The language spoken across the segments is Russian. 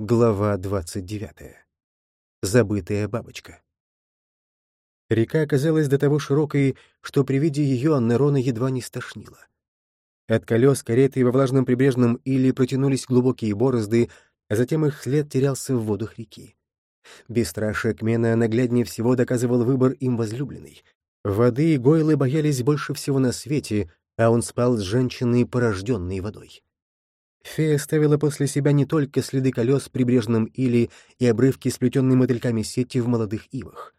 Глава 29. Забытая бабочка. Река оказалась до того широкой, что при виде ее Нерона едва не стошнило. От колес кареты во влажном прибрежном иле протянулись глубокие борозды, а затем их след терялся в водах реки. Бесстрашие Кмена нагляднее всего доказывал выбор им возлюбленной. Воды и гойлы боялись больше всего на свете, а он спал с женщиной, порожденной водой. Фея оставила после себя не только следы колес в прибрежном иле и обрывки сплетенной мотыльками сети в молодых ивах.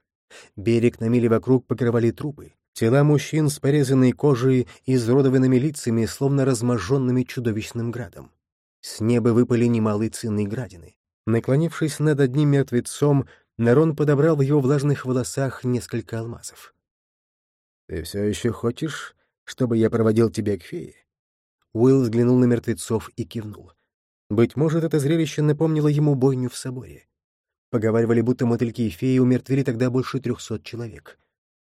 Берег на миле вокруг покрывали трупы, тела мужчин с порезанной кожей и изродованными лицами, словно разможженными чудовищным градом. С неба выпали немалые ценные градины. Наклонившись над одним мертвецом, Нарон подобрал в его влажных волосах несколько алмазов. «Ты все еще хочешь, чтобы я проводил тебя к фее?» Уилл взглянул на мертвецов и кивнул. Быть может, это зрелище напомнило ему бойню в соборе. Поговаривали, будто мотыльки и феи умертвили тогда больше трехсот человек.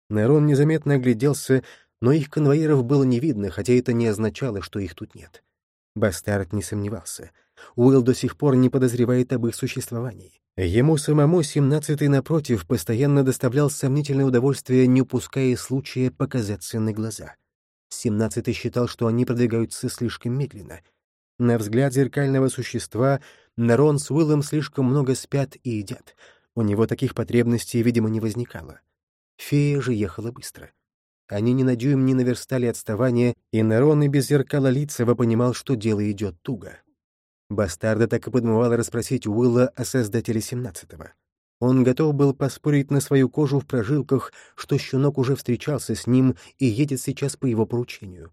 Нерон незаметно огляделся, но их конвоиров было не видно, хотя это не означало, что их тут нет. Бастард не сомневался. Уилл до сих пор не подозревает об их существовании. Ему самому семнадцатый, напротив, постоянно доставлял сомнительное удовольствие, не упуская случая показаться на глаза. Семнадцатый считал, что они продвигаются слишком медленно. На взгляд зеркального существа Нарон с Уиллом слишком много спят и едят. У него таких потребностей, видимо, не возникало. Фея же ехала быстро. Они ни на дюйм не наверстали отставание, и Нарон и без зеркала Лицева понимал, что дело идет туго. Бастарда так и подмывало расспросить Уилла о создателе семнадцатого. Он готов был поспорить на свою кожу в прожилках, что щенок уже встречался с ним и едет сейчас по его поручению.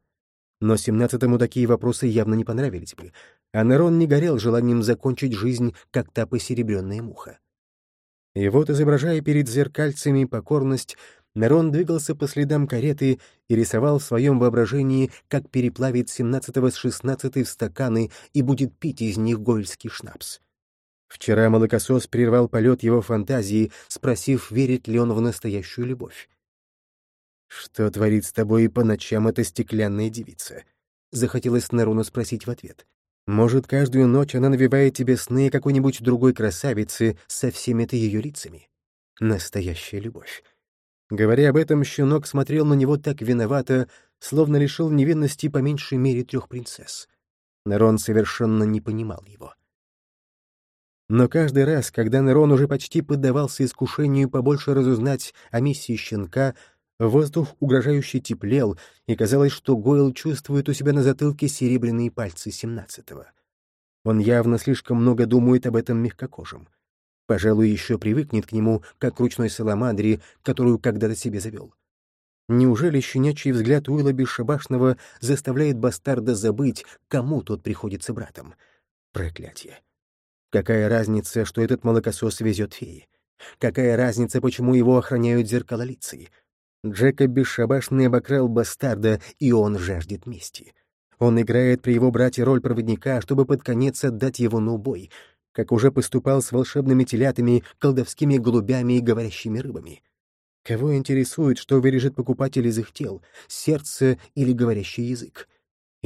Но семнадцатому такие вопросы явно не понравились бы, а Нерон не горел желанием закончить жизнь, как та посеребренная муха. И вот, изображая перед зеркальцами покорность, Нерон двигался по следам кареты и рисовал в своем воображении, как переплавит семнадцатого с шестнадцатой в стаканы и будет пить из них гольский шнапс. Вчера молокосос прервал полет его фантазии, спросив, верит ли он в настоящую любовь. «Что творит с тобой по ночам эта стеклянная девица?» — захотелось Нерону спросить в ответ. «Может, каждую ночь она навевает тебе сны какой-нибудь другой красавицы со всеми-то ее лицами? Настоящая любовь». Говоря об этом, щенок смотрел на него так виновато, словно лишил невинности по меньшей мере трех принцесс. Нерон совершенно не понимал его. Но каждый раз, когда Нерон уже почти поддавался искушению побольше разузнать о миссии щенка, воздух угрожающе теплел, и казалось, что Гойл чувствует у себя на затылке серебряные пальцы семнадцатого. Он явно слишком много думает об этом мягкокожем. Пожалуй, еще привыкнет к нему, как к ручной саламандре, которую когда-то себе завел. Неужели щенячий взгляд Уилла Бесшабашного заставляет бастарда забыть, кому тот приходится братом? Проклятие! Какая разница, что этот молокосос везет феи? Какая разница, почему его охраняют зеркалолицы? Джека бесшабашный обокрал бастарда, и он жаждет мести. Он играет при его брате роль проводника, чтобы под конец отдать его на убой, как уже поступал с волшебными телятами, колдовскими голубями и говорящими рыбами. Кого интересует, что вырежет покупатель из их тел, сердце или говорящий язык?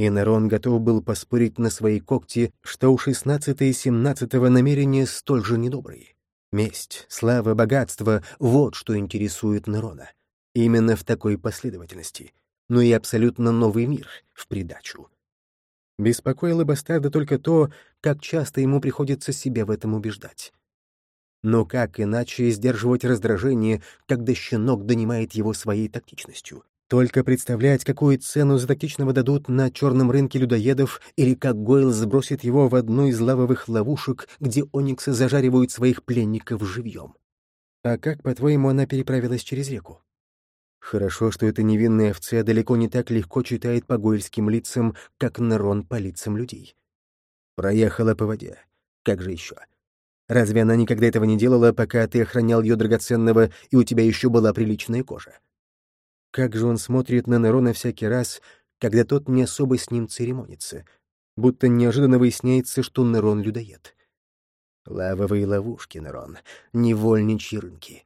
И Нерон готов был поспорить на свои когти, что у шестнадцатого и семнадцатого намерения столь же недобрые. Месть, слава, богатство — вот что интересует Нерона. Именно в такой последовательности. Но и абсолютно новый мир в придачу. Беспокоило бастарда только то, как часто ему приходится себя в этом убеждать. Но как иначе сдерживать раздражение, когда щенок донимает его своей тактичностью? Только представлять, какую цену за тактичного дадут на черном рынке людоедов, или как Гойл сбросит его в одну из лавовых ловушек, где ониксы зажаривают своих пленников живьем. А как, по-твоему, она переправилась через реку? Хорошо, что эта невинная овца далеко не так легко читает по гойльским лицам, как Нерон по лицам людей. Проехала по воде. Как же еще? Разве она никогда этого не делала, пока ты охранял ее драгоценного, и у тебя еще была приличная кожа? Как же он смотрит на Нерона всякий раз, когда тот не особо с ним церемонится, будто неожиданно выясняется, что Нерон — людоед. Лавовые ловушки, Нерон, невольничьи рынки.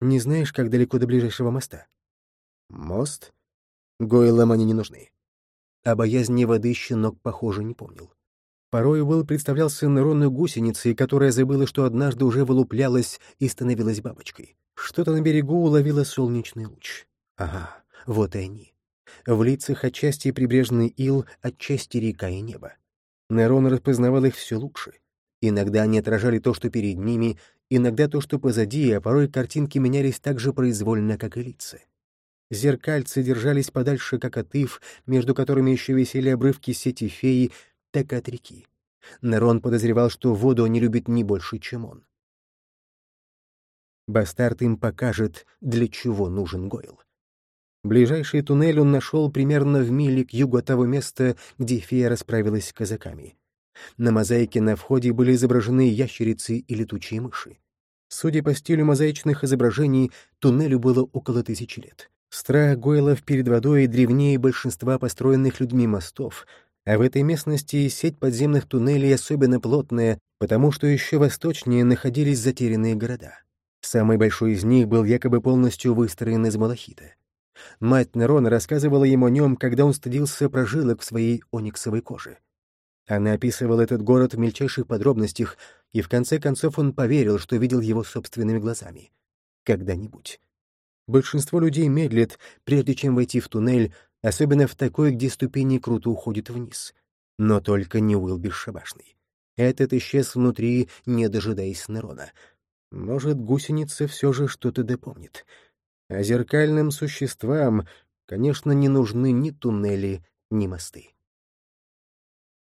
Не знаешь, как далеко до ближайшего моста? Мост? Гойлам они не нужны. О боязни воды щенок, похоже, не помнил. Порой Уилл представлялся Нерону гусеницей, которая забыла, что однажды уже вылуплялась и становилась бабочкой. Что-то на берегу уловило солнечный луч. Ага, вот и они. В лицах отчасти прибрежный ил, отчасти река и небо. Нерон распознавал их все лучше. Иногда они отражали то, что перед ними, иногда то, что позади, а порой картинки менялись так же произвольно, как и лица. Зеркальцы держались подальше, как от ив, между которыми еще висели обрывки сети феи, так и от реки. Нерон подозревал, что воду они любят не больше, чем он. Бастард им покажет, для чего нужен Гойл. Ближайший туннель он нашел примерно в миле к югу от того места, где фея расправилась с казаками. На мозаике на входе были изображены ящерицы и летучие мыши. Судя по стилю мозаичных изображений, туннелю было около тысячи лет. Страх Гойлов перед водой древнее большинства построенных людьми мостов, а в этой местности сеть подземных туннелей особенно плотная, потому что еще восточнее находились затерянные города. Самый большой из них был якобы полностью выстроен из малахита. Мать Нерона рассказывала ему о нем, когда он стыдился прожилок в своей ониксовой коже. Она описывала этот город в мельчайших подробностях, и в конце концов он поверил, что видел его собственными глазами. Когда-нибудь. Большинство людей медлит, прежде чем войти в туннель, особенно в такой, где ступени круто уходят вниз. Но только не Уилл бесшабашный. Этот исчез внутри, не дожидаясь Нерона. Может, гусеница все же что-то допомнит. А зеркальным существам, конечно, не нужны ни туннели, ни мосты.